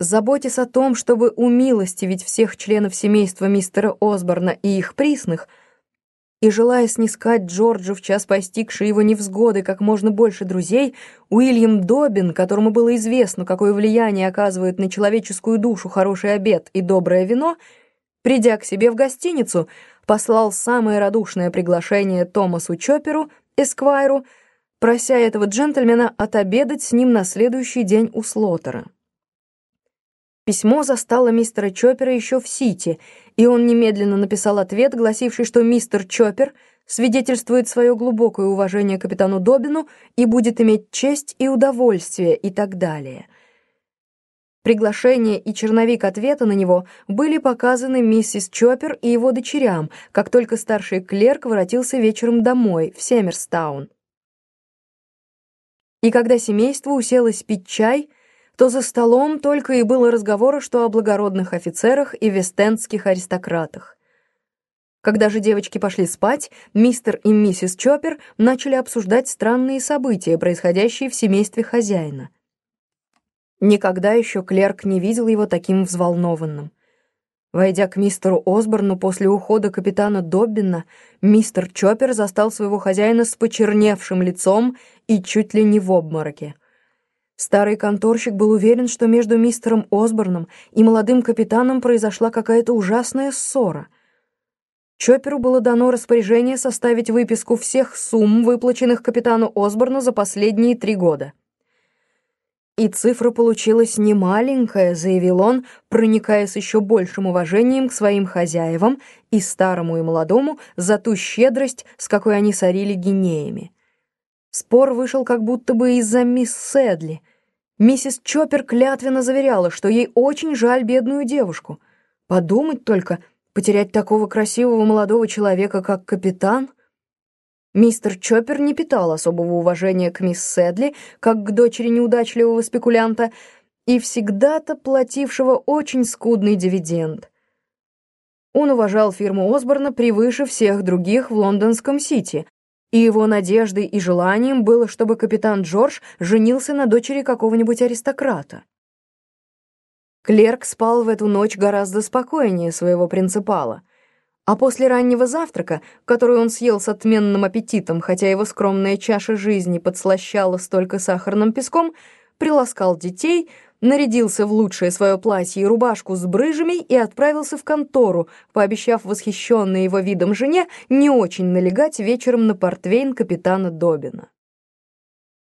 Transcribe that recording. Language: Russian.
Заботясь о том, чтобы умилостивить всех членов семейства мистера Осборна и их присных, и желая снискать Джорджу в час постигшей его невзгоды как можно больше друзей, Уильям Добин, которому было известно, какое влияние оказывает на человеческую душу хороший обед и доброе вино, придя к себе в гостиницу, послал самое радушное приглашение Томасу Чоперу, эсквайру, прося этого джентльмена отобедать с ним на следующий день у Слотера. Письмо застало мистера Чоппера еще в Сити, и он немедленно написал ответ, гласивший, что мистер Чоппер свидетельствует свое глубокое уважение капитану Добину и будет иметь честь и удовольствие и так далее. Приглашение и черновик ответа на него были показаны миссис Чоппер и его дочерям, как только старший клерк воротился вечером домой, в Семерстаун. И когда семейство уселось пить чай, то за столом только и было разговора, что о благородных офицерах и вестендских аристократах. Когда же девочки пошли спать, мистер и миссис Чоппер начали обсуждать странные события, происходящие в семействе хозяина. Никогда еще клерк не видел его таким взволнованным. Войдя к мистеру Осборну после ухода капитана Доббина, мистер Чоппер застал своего хозяина с почерневшим лицом и чуть ли не в обмороке. Старый конторщик был уверен, что между мистером Осборном и молодым капитаном произошла какая-то ужасная ссора. Чопперу было дано распоряжение составить выписку всех сумм, выплаченных капитану Осборну за последние три года. «И цифра получилась немаленькая», — заявил он, проникая с еще большим уважением к своим хозяевам и старому и молодому за ту щедрость, с какой они сорили гинеями. Спор вышел как будто бы из-за мисс Сэдли — Миссис Чоппер клятвенно заверяла, что ей очень жаль бедную девушку. Подумать только, потерять такого красивого молодого человека, как капитан. Мистер Чоппер не питал особого уважения к мисс Сэдли, как к дочери неудачливого спекулянта, и всегда-то платившего очень скудный дивиденд. Он уважал фирму Осборна превыше всех других в лондонском Сити, и его надеждой и желанием было, чтобы капитан Джордж женился на дочери какого-нибудь аристократа. Клерк спал в эту ночь гораздо спокойнее своего принципала, а после раннего завтрака, который он съел с отменным аппетитом, хотя его скромная чаша жизни подслащала столько сахарным песком, приласкал детей, нарядился в лучшее свое платье и рубашку с брыжами и отправился в контору, пообещав восхищенной его видом жене не очень налегать вечером на портвейн капитана Добина.